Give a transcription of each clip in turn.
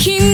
imagine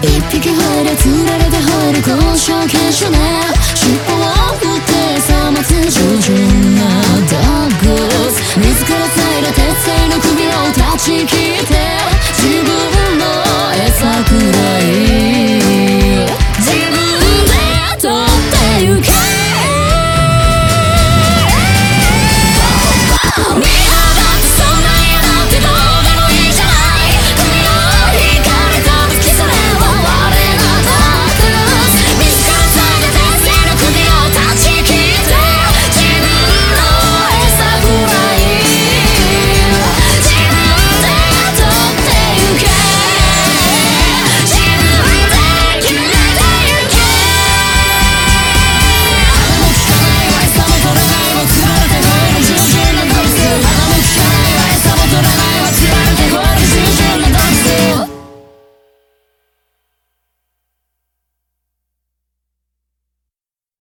一匹入れ釣られて入る交渉研修ね尻尾を振ってさまつ従順なダッグス。自ら平ら鉄製の首を断ち切る。